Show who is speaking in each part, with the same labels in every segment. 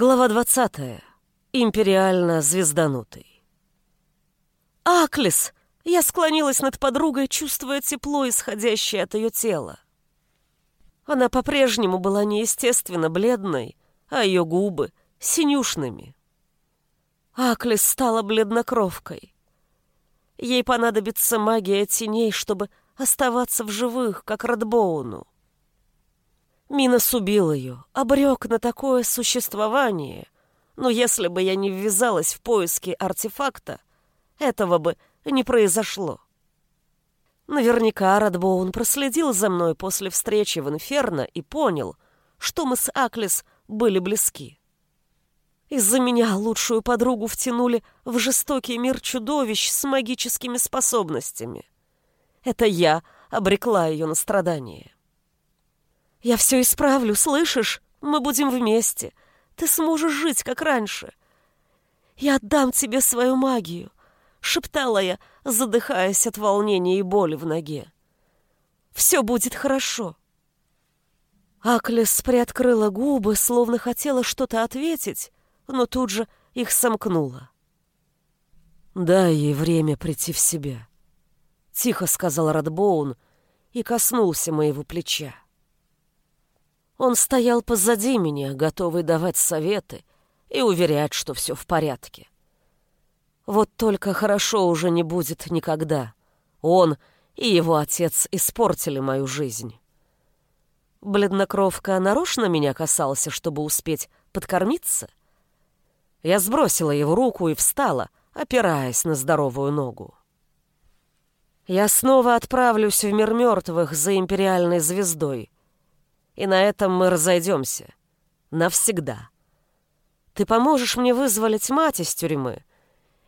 Speaker 1: Глава 20. Империально звезданутый. «Аклис!» Я склонилась над подругой, чувствуя тепло, исходящее от ее тела. Она по-прежнему была неестественно бледной, а ее губы — синюшными. Аклис стала бледнокровкой. Ей понадобится магия теней, чтобы оставаться в живых, как Радбоуну. Минос убил ее, обрек на такое существование. Но если бы я не ввязалась в поиски артефакта, этого бы не произошло. Наверняка Радбоун проследил за мной после встречи в Инферно и понял, что мы с Аклис были близки. Из-за меня лучшую подругу втянули в жестокий мир чудовищ с магическими способностями. Это я обрекла ее на страдания. Я все исправлю, слышишь? Мы будем вместе. Ты сможешь жить, как раньше. Я отдам тебе свою магию, шептала я, задыхаясь от волнения и боли в ноге. Все будет хорошо. Аклес приоткрыла губы, словно хотела что-то ответить, но тут же их сомкнула. «Дай ей время прийти в себя», — тихо сказал Радбоун и коснулся моего плеча. Он стоял позади меня, готовый давать советы и уверять, что все в порядке. Вот только хорошо уже не будет никогда. Он и его отец испортили мою жизнь. Бледнокровка нарочно меня касался, чтобы успеть подкормиться? Я сбросила его руку и встала, опираясь на здоровую ногу. Я снова отправлюсь в мир мертвых за империальной звездой — и на этом мы разойдемся. Навсегда. Ты поможешь мне вызволить мать из тюрьмы,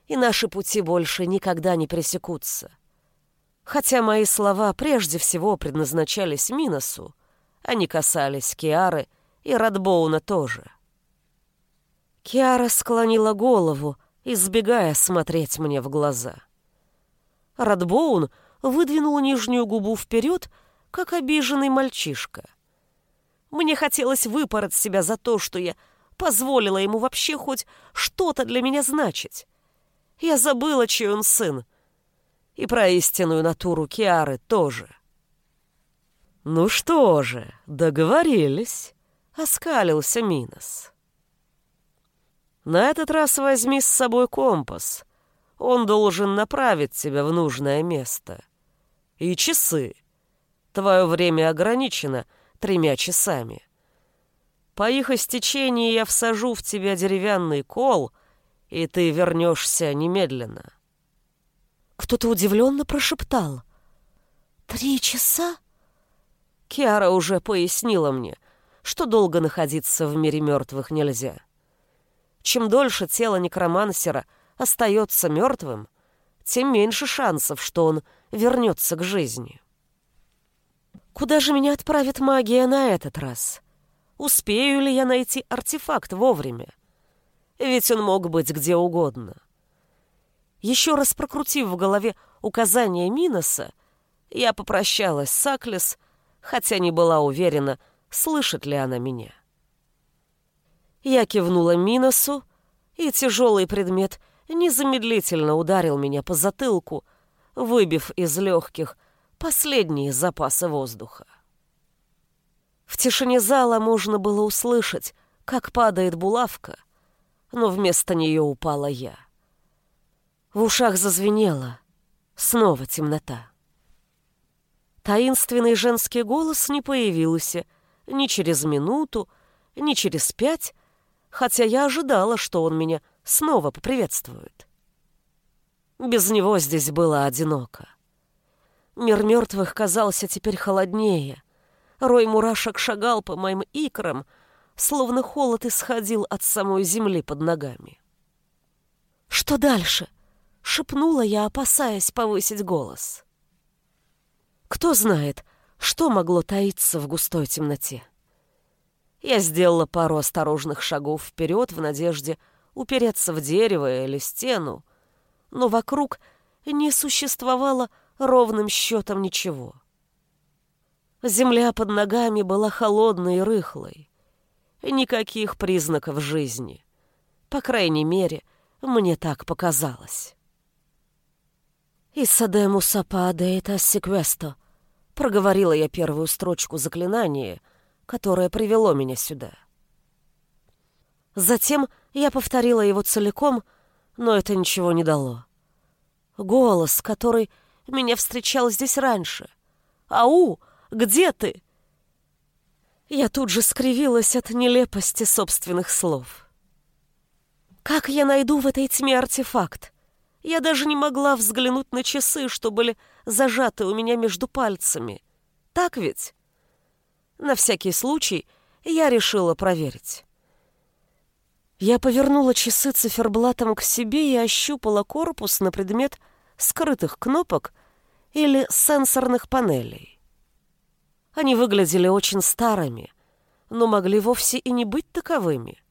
Speaker 1: и наши пути больше никогда не пересекутся. Хотя мои слова прежде всего предназначались Миносу, они касались Киары и Радбоуна тоже. Киара склонила голову, избегая смотреть мне в глаза. Радбоун выдвинул нижнюю губу вперед, как обиженный мальчишка — мне хотелось выпороть себя за то, что я позволила ему вообще хоть что-то для меня значить. Я забыла, чей он сын. И про истинную натуру Киары тоже. «Ну что же, договорились», — оскалился Минос. «На этот раз возьми с собой компас. Он должен направить тебя в нужное место. И часы. Твое время ограничено — тремя часами. По их истечении я всажу в тебя деревянный кол, и ты вернешься немедленно. Кто-то удивленно прошептал. «Три часа?» Киара уже пояснила мне, что долго находиться в мире мертвых нельзя. Чем дольше тело некромансера остается мертвым, тем меньше шансов, что он вернется к жизни. Куда же меня отправит магия на этот раз? Успею ли я найти артефакт вовремя? Ведь он мог быть где угодно. Еще раз прокрутив в голове указания Миноса, я попрощалась с Аклес, хотя не была уверена, слышит ли она меня. Я кивнула Миносу, и тяжелый предмет незамедлительно ударил меня по затылку, выбив из легких последние запасы воздуха. В тишине зала можно было услышать, как падает булавка, но вместо нее упала я. В ушах зазвенело. Снова темнота. Таинственный женский голос не появился ни через минуту, ни через пять, хотя я ожидала, что он меня снова поприветствует. Без него здесь было одиноко. Мир мертвых казался теперь холоднее. Рой мурашек шагал по моим икрам, словно холод исходил от самой земли под ногами. «Что дальше?» — шепнула я, опасаясь повысить голос. Кто знает, что могло таиться в густой темноте. Я сделала пару осторожных шагов вперед в надежде упереться в дерево или стену, но вокруг не существовало ровным счетом ничего. Земля под ногами была холодной и рыхлой. никаких признаков жизни. По крайней мере, мне так показалось. «Иссадему сападе это секвесто», — проговорила я первую строчку заклинания, которое привело меня сюда. Затем я повторила его целиком, но это ничего не дало. Голос, который меня встречал здесь раньше. «Ау, где ты?» Я тут же скривилась от нелепости собственных слов. Как я найду в этой тьме артефакт? Я даже не могла взглянуть на часы, что были зажаты у меня между пальцами. Так ведь? На всякий случай я решила проверить. Я повернула часы циферблатом к себе и ощупала корпус на предмет скрытых кнопок или сенсорных панелей. Они выглядели очень старыми, но могли вовсе и не быть таковыми.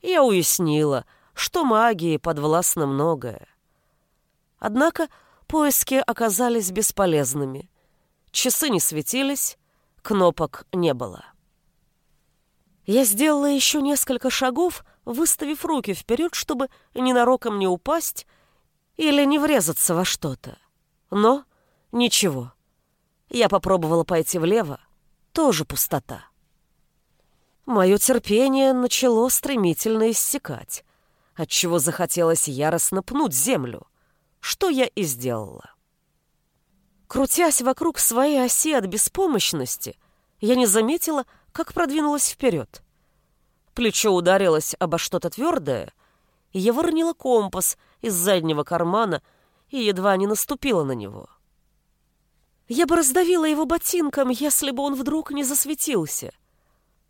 Speaker 1: Я уяснила, что магии подвластно многое. Однако поиски оказались бесполезными. Часы не светились, кнопок не было. Я сделала еще несколько шагов, выставив руки вперед, чтобы ненароком не упасть или не врезаться во что-то. Но ничего. Я попробовала пойти влево. Тоже пустота. Мое терпение начало стремительно иссякать, отчего захотелось яростно пнуть землю, что я и сделала. Крутясь вокруг своей оси от беспомощности, я не заметила, как продвинулась вперед. Плечо ударилось обо что-то твердое, я выронила компас из заднего кармана и едва не наступила на него. Я бы раздавила его ботинком, если бы он вдруг не засветился.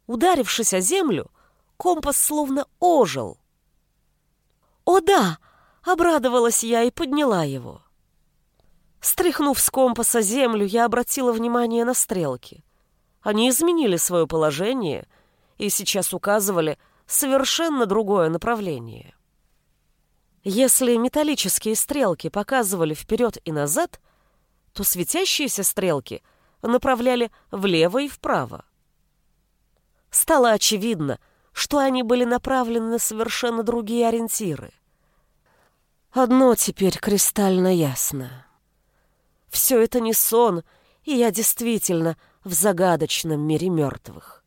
Speaker 1: Ударившись о землю, компас словно ожил. «О да!» — обрадовалась я и подняла его. Стряхнув с компаса землю, я обратила внимание на стрелки. Они изменили свое положение и сейчас указывали совершенно другое направление. Если металлические стрелки показывали вперед и назад, то светящиеся стрелки направляли влево и вправо. Стало очевидно, что они были направлены на совершенно другие ориентиры. Одно теперь кристально ясно. Все это не сон, и я действительно в загадочном мире мертвых.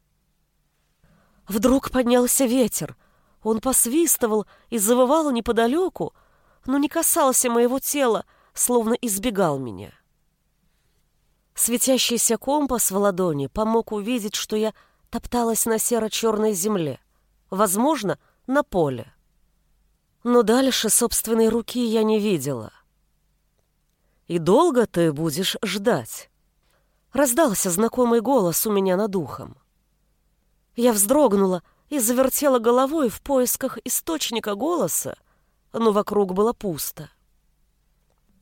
Speaker 1: Вдруг поднялся ветер. Он посвистывал и завывал неподалеку, но не касался моего тела, словно избегал меня. Светящийся компас в ладони помог увидеть, что я топталась на серо-черной земле, возможно, на поле. Но дальше собственной руки я не видела. «И долго ты будешь ждать?» Раздался знакомый голос у меня над ухом. Я вздрогнула и завертела головой в поисках источника голоса, но вокруг было пусто.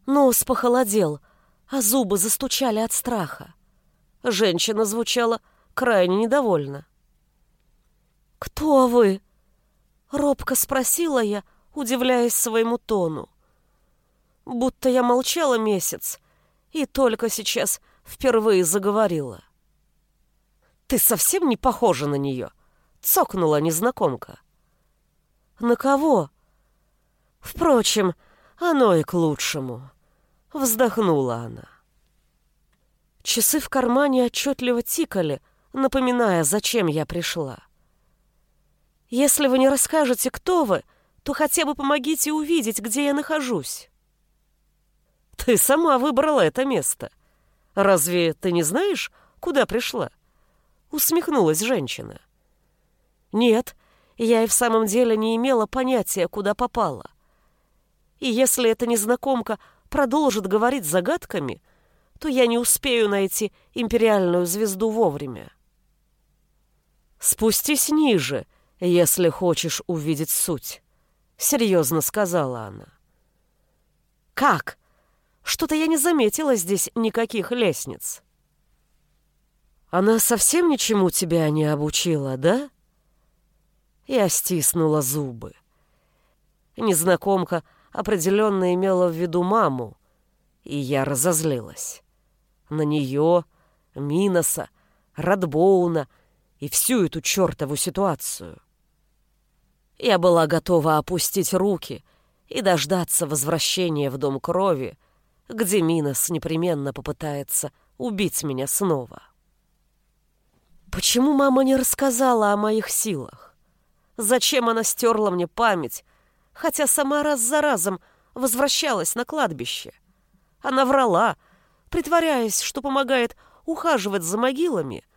Speaker 1: Нос похолодел, а зубы застучали от страха. Женщина звучала крайне недовольна. «Кто вы?» — робко спросила я, удивляясь своему тону. Будто я молчала месяц и только сейчас впервые заговорила. «Ты совсем не похожа на нее», — цокнула незнакомка. «На кого?» «Впрочем, оно и к лучшему», — вздохнула она. Часы в кармане отчетливо тикали, напоминая, зачем я пришла. «Если вы не расскажете, кто вы, то хотя бы помогите увидеть, где я нахожусь». «Ты сама выбрала это место. Разве ты не знаешь, куда пришла?» Усмехнулась женщина. «Нет, я и в самом деле не имела понятия, куда попала. И если эта незнакомка продолжит говорить загадками, то я не успею найти империальную звезду вовремя. «Спустись ниже, если хочешь увидеть суть», — серьезно сказала она. «Как? Что-то я не заметила здесь никаких лестниц». «Она совсем ничему тебя не обучила, да?» Я стиснула зубы. Незнакомка определенно имела в виду маму, и я разозлилась. На нее, Миноса, Радбоуна и всю эту чертову ситуацию. Я была готова опустить руки и дождаться возвращения в Дом Крови, где Минос непременно попытается убить меня снова. Почему мама не рассказала о моих силах? Зачем она стерла мне память, хотя сама раз за разом возвращалась на кладбище? Она врала, притворяясь, что помогает ухаживать за могилами,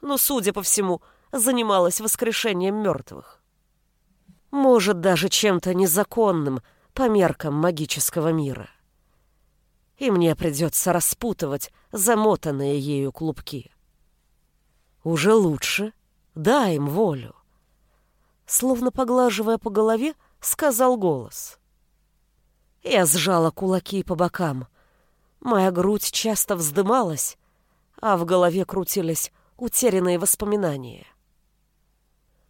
Speaker 1: но, судя по всему, занималась воскрешением мертвых. Может, даже чем-то незаконным по меркам магического мира. И мне придется распутывать замотанные ею клубки. Уже лучше. Дай им волю. Словно поглаживая по голове, сказал голос. Я сжала кулаки по бокам. Моя грудь часто вздымалась, а в голове крутились утерянные воспоминания.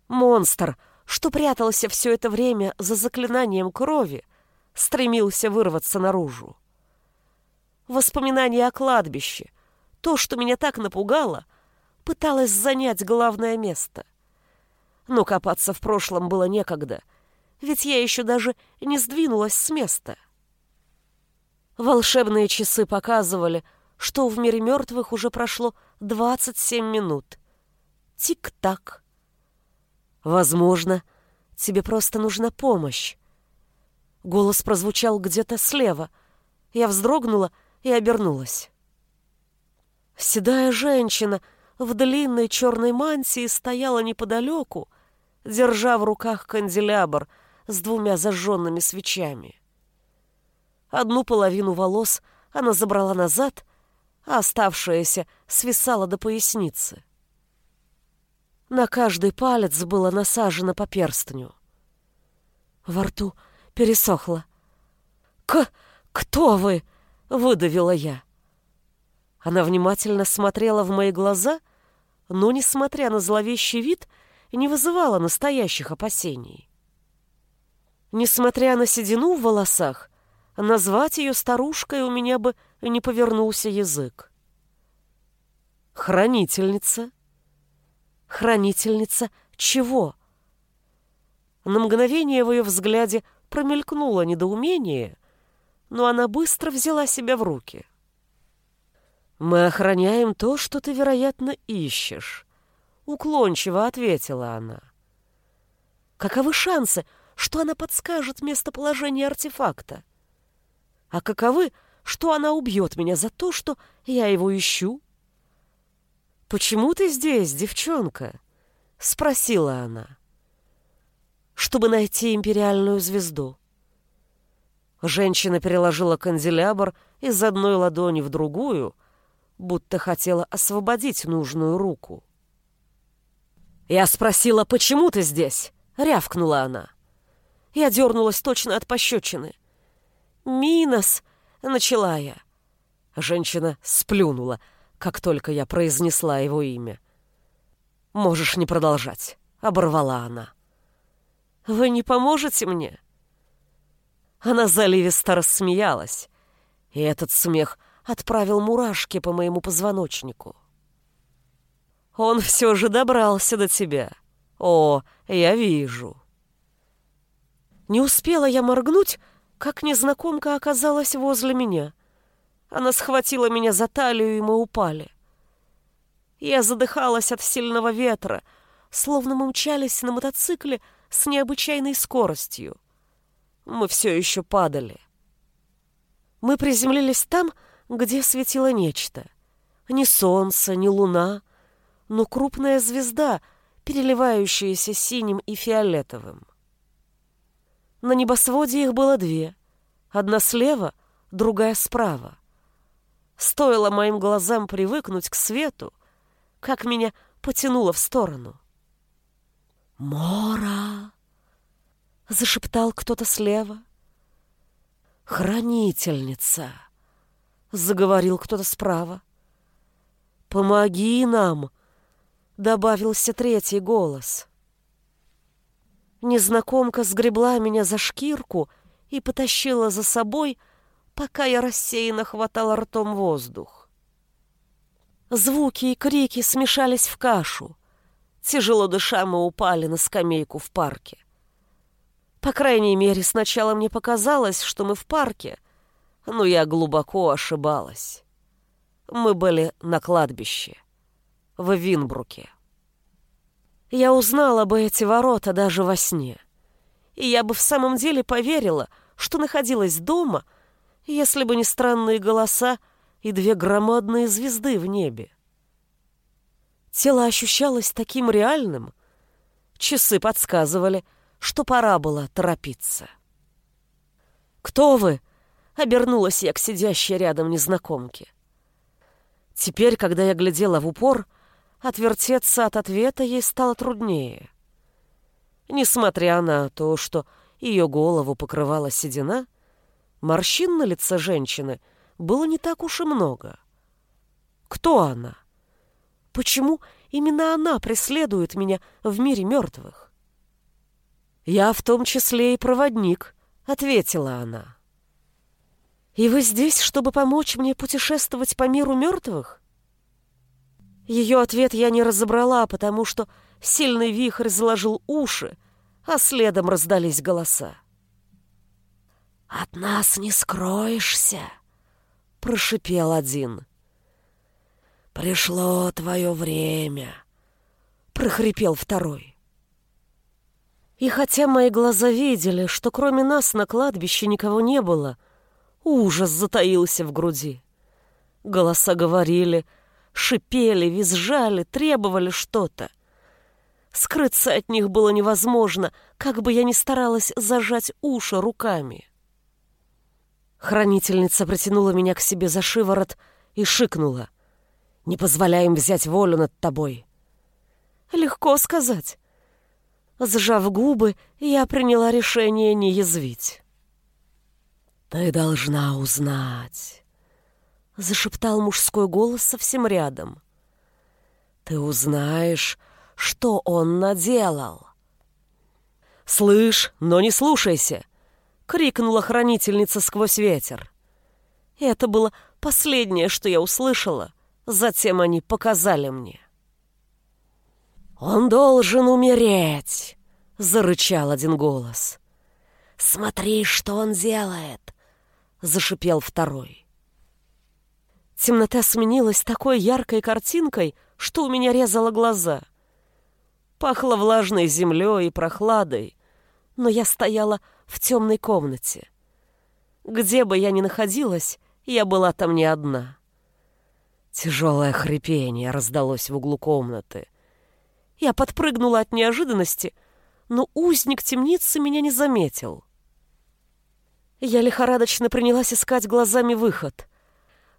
Speaker 1: Монстр, что прятался все это время за заклинанием крови, стремился вырваться наружу. Воспоминания о кладбище, то, что меня так напугало — пыталась занять главное место. Но копаться в прошлом было некогда, ведь я еще даже не сдвинулась с места. Волшебные часы показывали, что в мире мертвых уже прошло 27 минут. Тик-так. Возможно, тебе просто нужна помощь. Голос прозвучал где-то слева. Я вздрогнула и обернулась. Седая женщина — в длинной черной мантии стояла неподалеку, держа в руках канделябр с двумя зажженными свечами. Одну половину волос она забрала назад, а оставшаяся свисала до поясницы. На каждый палец было насажено по перстню. Во рту пересохло. «К... кто вы?» — выдавила я. Она внимательно смотрела в мои глаза, но, несмотря на зловещий вид, не вызывала настоящих опасений. Несмотря на седину в волосах, назвать ее старушкой у меня бы не повернулся язык. Хранительница. Хранительница чего? На мгновение в ее взгляде промелькнуло недоумение, но она быстро взяла себя в руки — «Мы охраняем то, что ты, вероятно, ищешь», — уклончиво ответила она. «Каковы шансы, что она подскажет местоположение артефакта? А каковы, что она убьет меня за то, что я его ищу?» «Почему ты здесь, девчонка?» — спросила она. «Чтобы найти империальную звезду». Женщина переложила канделябр из одной ладони в другую — будто хотела освободить нужную руку. «Я спросила, почему ты здесь?» — рявкнула она. Я дернулась точно от пощечины. «Минос!» — начала я. Женщина сплюнула, как только я произнесла его имя. «Можешь не продолжать», — оборвала она. «Вы не поможете мне?» Она заливисто рассмеялась, и этот смех отправил мурашки по моему позвоночнику. Он все же добрался до тебя. О, я вижу. Не успела я моргнуть, как незнакомка оказалась возле меня. Она схватила меня за талию, и мы упали. Я задыхалась от сильного ветра, словно мы мчались на мотоцикле с необычайной скоростью. Мы все еще падали. Мы приземлились там, где светило нечто. Ни солнце, ни луна, но крупная звезда, переливающаяся синим и фиолетовым. На небосводе их было две. Одна слева, другая справа. Стоило моим глазам привыкнуть к свету, как меня потянуло в сторону. «Мора!» — зашептал кто-то слева. «Хранительница!» заговорил кто-то справа. «Помоги нам!» — добавился третий голос. Незнакомка сгребла меня за шкирку и потащила за собой, пока я рассеянно хватала ртом воздух. Звуки и крики смешались в кашу. Тяжело дыша, мы упали на скамейку в парке. По крайней мере, сначала мне показалось, что мы в парке, но я глубоко ошибалась. Мы были на кладбище, в Винбруке. Я узнала бы эти ворота даже во сне. И я бы в самом деле поверила, что находилась дома, если бы не странные голоса и две громадные звезды в небе. Тело ощущалось таким реальным. Часы подсказывали, что пора было торопиться. «Кто вы?» — обернулась я к сидящей рядом незнакомке. Теперь, когда я глядела в упор, отвертеться от ответа ей стало труднее. Несмотря на то, что ее голову покрывала седина, морщин на лице женщины было не так уж и много. Кто она? Почему именно она преследует меня в мире мертвых? «Я в том числе и проводник», — ответила она. «И вы здесь, чтобы помочь мне путешествовать по миру мертвых?» Ее ответ я не разобрала, потому что сильный вихрь заложил уши, а следом раздались голоса. «От нас не скроешься», — прошипел один. «Пришло твое время», — прохрипел второй. И хотя мои глаза видели, что кроме нас на кладбище никого не было, ужас затаился в груди. Голоса говорили, шипели, визжали, требовали что-то. Скрыться от них было невозможно, как бы я ни старалась зажать уши руками. Хранительница протянула меня к себе за шиворот и шикнула. Не позволяем взять волю над тобой. Легко сказать. Сжав губы, я приняла решение не язвить. «Ты должна узнать», — зашептал мужской голос совсем рядом. «Ты узнаешь, что он наделал». «Слышь, но не слушайся!» — крикнула хранительница сквозь ветер. Это было последнее, что я услышала, Затем они показали мне. «Он должен умереть!» — зарычал один голос. «Смотри, что он делает!» — зашипел второй. Темнота сменилась такой яркой картинкой, что у меня резало глаза. Пахло влажной землей и прохладой, но я стояла в темной комнате. Где бы я ни находилась, я была там не одна. Тяжелое хрипение раздалось в углу комнаты. Я подпрыгнула от неожиданности, но узник темницы меня не заметил. Я лихорадочно принялась искать глазами выход.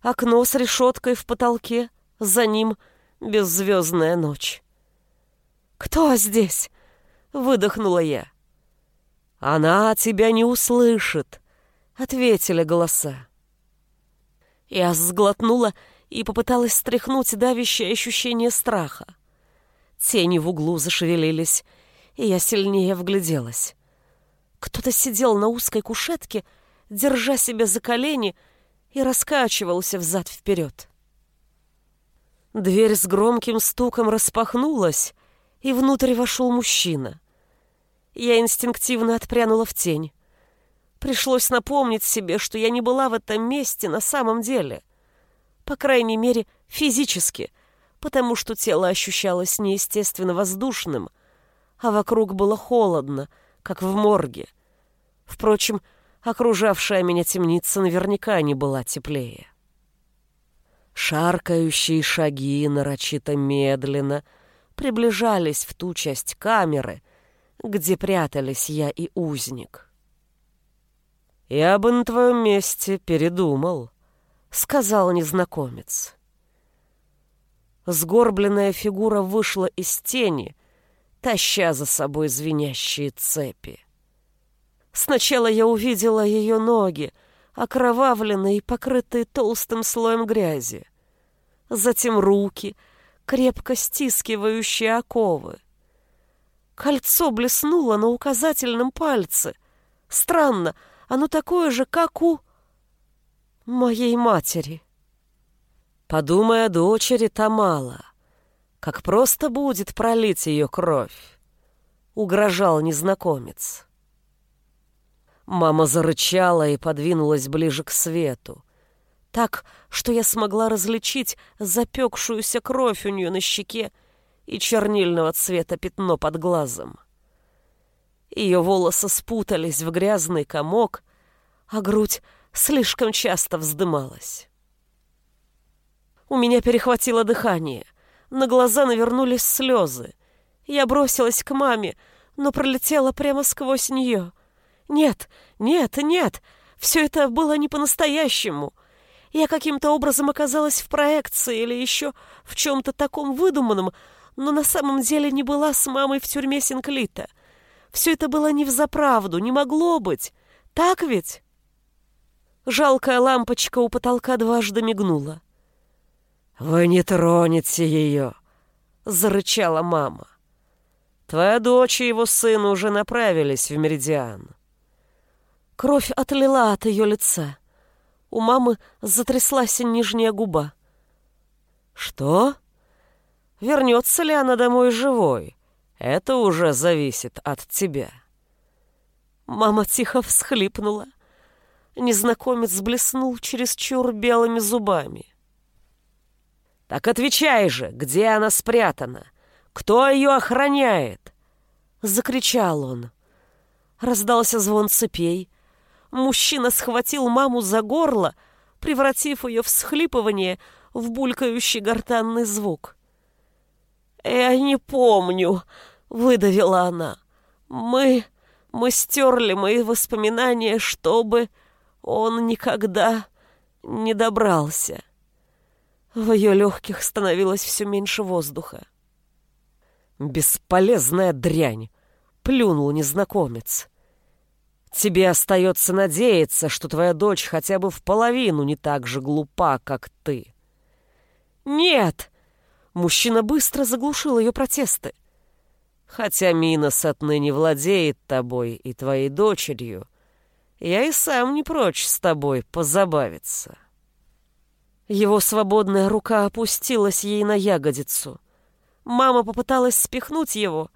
Speaker 1: Окно с решеткой в потолке, за ним беззвездная ночь. «Кто здесь?» — выдохнула я. «Она тебя не услышит», — ответили голоса. Я сглотнула и попыталась стряхнуть давящее ощущение страха. Тени в углу зашевелились, и я сильнее вгляделась. Кто-то сидел на узкой кушетке, держа себя за колени, и раскачивался взад-вперед. Дверь с громким стуком распахнулась, и внутрь вошел мужчина. Я инстинктивно отпрянула в тень. Пришлось напомнить себе, что я не была в этом месте на самом деле по крайней мере, физически, потому что тело ощущалось неестественно воздушным, а вокруг было холодно, как в морге. Впрочем, окружавшая меня темница наверняка не была теплее. Шаркающие шаги нарочито медленно приближались в ту часть камеры, где прятались я и узник. «Я бы на твоем месте передумал», — сказал незнакомец. Сгорбленная фигура вышла из тени, таща за собой звенящие цепи. Сначала я увидела ее ноги, окровавленные и покрытые толстым слоем грязи. Затем руки, крепко стискивающие оковы. Кольцо блеснуло на указательном пальце. Странно, оно такое же, как у моей матери. Подумай о дочери Тамала. как просто будет пролить ее кровь, угрожал незнакомец. Мама зарычала и подвинулась ближе к свету, так, что я смогла различить запекшуюся кровь у нее на щеке и чернильного цвета пятно под глазом. Ее волосы спутались в грязный комок, а грудь слишком часто вздымалась. У меня перехватило дыхание, на глаза навернулись слезы. Я бросилась к маме, но пролетела прямо сквозь нее. Нет, нет, нет, все это было не по-настоящему. Я каким-то образом оказалась в проекции или еще в чем-то таком выдуманном, но на самом деле не была с мамой в тюрьме Синклита. Все это было не взаправду, не могло быть. Так ведь? Жалкая лампочка у потолка дважды мигнула. «Вы не тронете ее!» — зарычала мама. «Твоя дочь и его сын уже направились в Меридиан». Кровь отлила от ее лица. У мамы затряслась нижняя губа. «Что?» Вернется ли она домой живой? Это уже зависит от тебя. Мама тихо всхлипнула. Незнакомец блеснул чересчур белыми зубами. «Так отвечай же, где она спрятана? Кто ее охраняет?» Закричал он. Раздался звон цепей. Мужчина схватил маму за горло, превратив ее в схлипывание в булькающий гортанный звук. «Я не помню», — выдавила она. «Мы... мы стерли мои воспоминания, чтобы он никогда не добрался». В ее легких становилось все меньше воздуха. «Бесполезная дрянь!» — плюнул незнакомец. «Тебе остается надеяться, что твоя дочь хотя бы в половину не так же глупа, как ты». «Нет!» Мужчина быстро заглушил ее протесты. Хотя Минос отныне владеет тобой и твоей дочерью, я и сам не прочь с тобой позабавиться. Его свободная рука опустилась ей на ягодицу. Мама попыталась спихнуть его,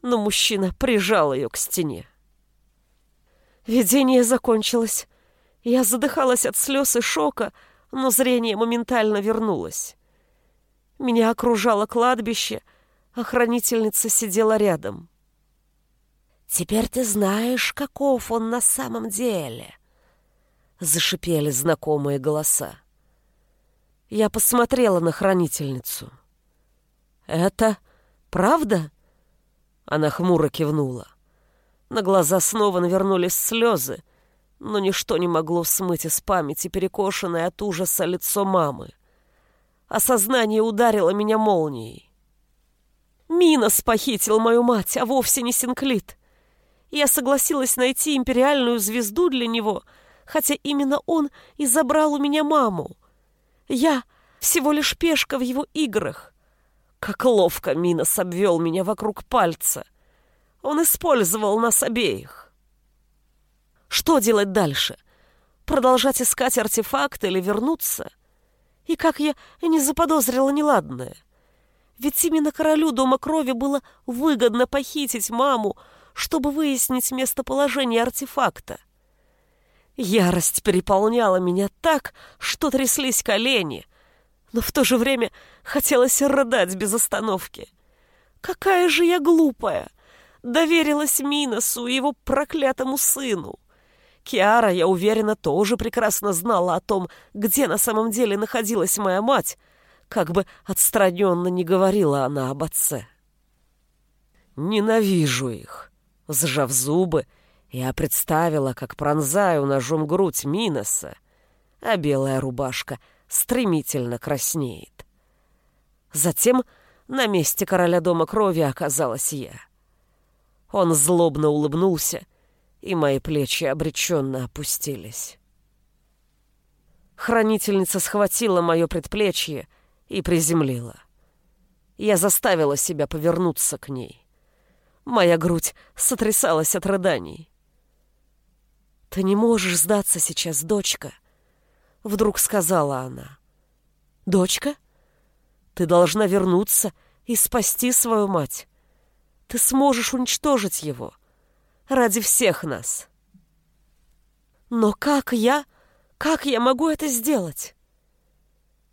Speaker 1: но мужчина прижал ее к стене. Видение закончилось. Я задыхалась от слез и шока, но зрение моментально вернулось. Меня окружало кладбище, а хранительница сидела рядом. «Теперь ты знаешь, каков он на самом деле», — зашипели знакомые голоса. Я посмотрела на хранительницу. «Это правда?» Она хмуро кивнула. На глаза снова навернулись слезы, но ничто не могло смыть из памяти перекошенное от ужаса лицо мамы. Осознание ударило меня молнией. Минос похитил мою мать, а вовсе не Синклит. Я согласилась найти империальную звезду для него, хотя именно он и забрал у меня маму. Я всего лишь пешка в его играх. Как ловко Минос обвел меня вокруг пальца. Он использовал нас обеих. Что делать дальше? Продолжать искать артефакт или вернуться? — и как я не заподозрила неладное. Ведь именно королю Дома Крови было выгодно похитить маму, чтобы выяснить местоположение артефакта. Ярость переполняла меня так, что тряслись колени, но в то же время хотелось рыдать без остановки. Какая же я глупая! Доверилась Миносу и его проклятому сыну. Киара, я уверена, тоже прекрасно знала о том, где на самом деле находилась моя мать, как бы отстраненно не говорила она об отце. «Ненавижу их!» Сжав зубы, я представила, как пронзаю ножом грудь Миноса, а белая рубашка стремительно краснеет. Затем на месте короля дома крови оказалась я. Он злобно улыбнулся и мои плечи обреченно опустились. Хранительница схватила мое предплечье и приземлила. Я заставила себя повернуться к ней. Моя грудь сотрясалась от рыданий. «Ты не можешь сдаться сейчас, дочка», — вдруг сказала она. «Дочка, ты должна вернуться и спасти свою мать. Ты сможешь уничтожить его ради всех нас. Но как я, как я могу это сделать?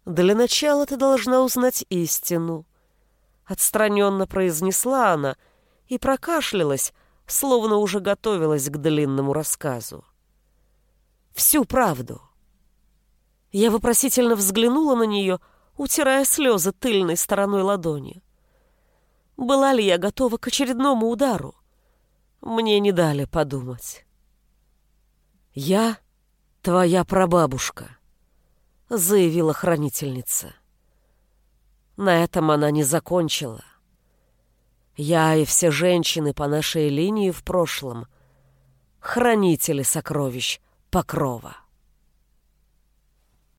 Speaker 1: Для начала ты должна узнать истину. Отстраненно произнесла она и прокашлялась, словно уже готовилась к длинному рассказу. Всю правду. Я вопросительно взглянула на нее, утирая слезы тыльной стороной ладони. Была ли я готова к очередному удару? Мне не дали подумать. «Я твоя прабабушка», — заявила хранительница. На этом она не закончила. Я и все женщины по нашей линии в прошлом — хранители сокровищ Покрова.